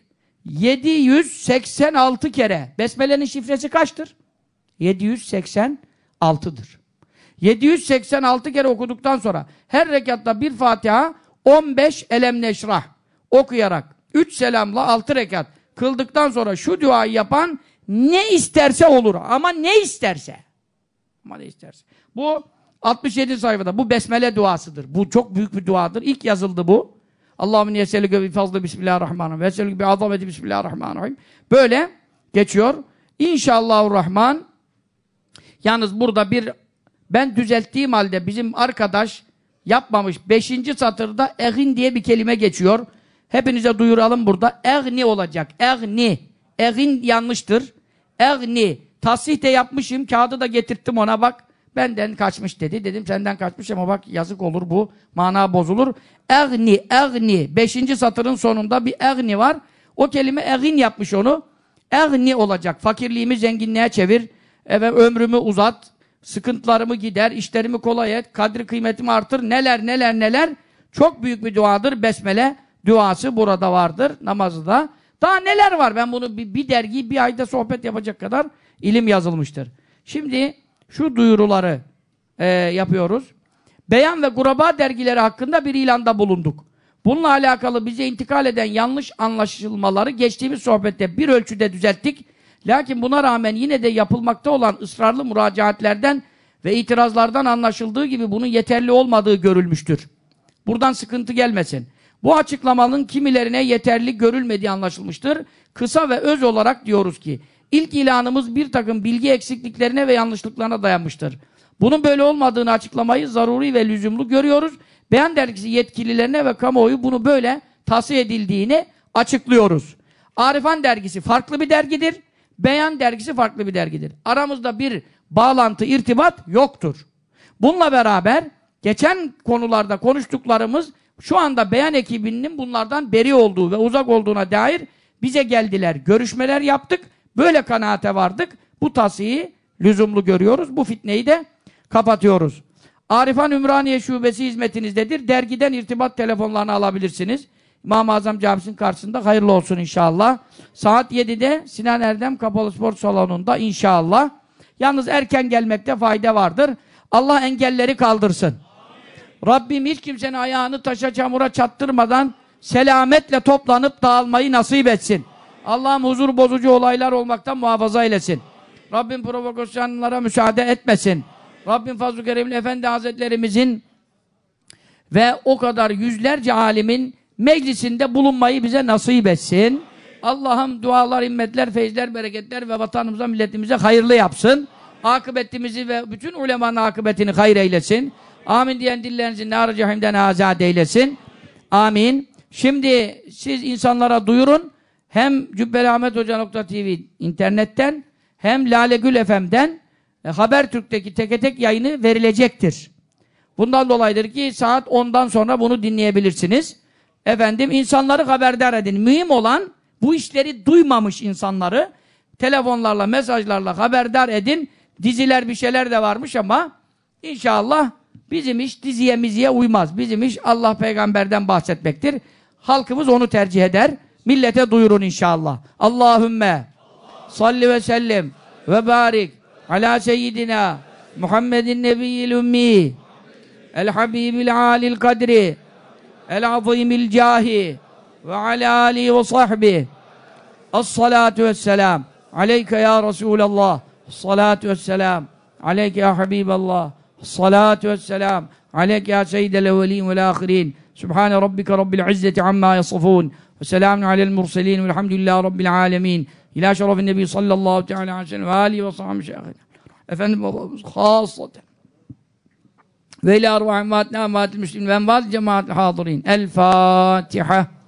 786 kere. Besmele'nin şifresi kaçtır? 786'dır. 786 kere okuduktan sonra her rekatta bir Fatiha 15 elem neşrah okuyarak 3 selamla 6 rekat kıldıktan sonra şu duayı yapan ne isterse olur. Ama ne isterse. Ama ne isterse. Bu 67 sayfada. Bu besmele duasıdır. Bu çok büyük bir duadır. İlk yazıldı bu. Allahümme yeselike bi fazlı bismillahirrahmanirrahim. Ve yeselike bi azameti bismillahirrahmanirrahim. Böyle geçiyor. İnşallahurrahman. Yalnız burada bir ben düzelttiğim halde bizim arkadaş yapmamış. Beşinci satırda egin diye bir kelime geçiyor. Hepinize duyuralım burada. Egni olacak. Egni. Egin yanlıştır. Egni. Tasih de yapmışım. Kağıdı da getirttim ona bak. Benden kaçmış dedi. Dedim senden kaçmış ama bak yazık olur bu. Mana bozulur. Egni. Egni. Beşinci satırın sonunda bir egni var. O kelime egin yapmış onu. Egni olacak. Fakirliğimi zenginliğe çevir. Evet, ömrümü uzat. Sıkıntılarımı gider. işlerimi kolay et. Kadri kıymetimi artır. Neler neler neler. Çok büyük bir duadır. Besmele duası burada vardır. Namazı da. Daha neler var? Ben bunu bir, bir dergi bir ayda sohbet yapacak kadar ilim yazılmıştır. Şimdi şu duyuruları e, yapıyoruz. Beyan ve Kuraba dergileri hakkında bir ilanda bulunduk. Bununla alakalı bize intikal eden yanlış anlaşılmaları geçtiğimiz sohbette bir ölçüde düzelttik. Lakin buna rağmen yine de yapılmakta olan ısrarlı müracaatlerden ve itirazlardan anlaşıldığı gibi bunun yeterli olmadığı görülmüştür. Buradan sıkıntı gelmesin. Bu açıklamanın kimilerine yeterli görülmediği anlaşılmıştır. Kısa ve öz olarak diyoruz ki, ilk ilanımız bir takım bilgi eksikliklerine ve yanlışlıklarına dayanmıştır. Bunun böyle olmadığını açıklamayı zaruri ve lüzumlu görüyoruz. Beyan dergisi yetkililerine ve kamuoyu bunu böyle tasih edildiğini açıklıyoruz. Arifan dergisi farklı bir dergidir. Beyan dergisi farklı bir dergidir. Aramızda bir bağlantı, irtibat yoktur. Bununla beraber geçen konularda konuştuklarımız şu anda beyan ekibinin bunlardan beri olduğu ve uzak olduğuna dair bize geldiler. Görüşmeler yaptık. Böyle kanaate vardık. Bu tasihi lüzumlu görüyoruz. Bu fitneyi de kapatıyoruz. Arifan Ümraniye Şubesi hizmetinizdedir. Dergiden irtibat telefonlarını alabilirsiniz. İmam-ı Azam Camisi'nin karşısında hayırlı olsun inşallah. Saat 7'de Sinan Erdem Kapalı Spor Salonu'nda inşallah. Yalnız erken gelmekte fayda vardır. Allah engelleri kaldırsın. Amin. Rabbim hiç kimsenin ayağını taşa çamura çattırmadan selametle toplanıp dağılmayı nasip etsin. Allah'ım huzur bozucu olaylar olmaktan muhafaza eylesin. Rabbim provokasyonlara müsaade etmesin. Rabbim Fazıl Kerimli Efendi Hazretlerimizin ve o kadar yüzlerce alimin meclisinde bulunmayı bize nasip etsin. Allah'ım dualar, himmetler, feyizler, bereketler ve vatanımıza, milletimize hayırlı yapsın. Akıbetimizi ve bütün ulemanın akıbetini hayır eylesin. Amin diyen dillerinizi nar cehimden azat eylesin. Amin. Şimdi siz insanlara duyurun. Hem cübbelahmethoca.tv internetten hem Lale Gül FM'den e, Habertürk'teki teke tek yayını verilecektir. Bundan dolayıdır ki saat 10'dan sonra bunu dinleyebilirsiniz. Efendim insanları haberdar edin. Mühim olan bu işleri duymamış insanları telefonlarla, mesajlarla haberdar edin. Diziler bir şeyler de varmış ama inşallah bizim iş diziye miziye uymaz. Bizim iş Allah peygamberden bahsetmektir. Halkımız onu tercih eder. Millete duyurun inşallah. Allahümme salli ve sellim ve barik ala seyyidina Muhammedin nebiyyil ümmi el habibil alil kadri العظيم الجاه وعلى آله وصحبه. الصلاة والسلام عليك يا رسول الله. الصلاة والسلام عليك يا حبيب الله. الصلاة والسلام عليك يا سيد الأولين والآخرين. سبحان ربك رب العزة عما يصفون. وسلام على المرسلين والحمد لله رب العالمين. إلى شرف النبي صلى الله تعالى عليه وسلم. وآله وصحبه. babamız خاصة ve ila arvahim vaatna vaatil müslimin ve envâl cemaat hadirin. El Fatiha.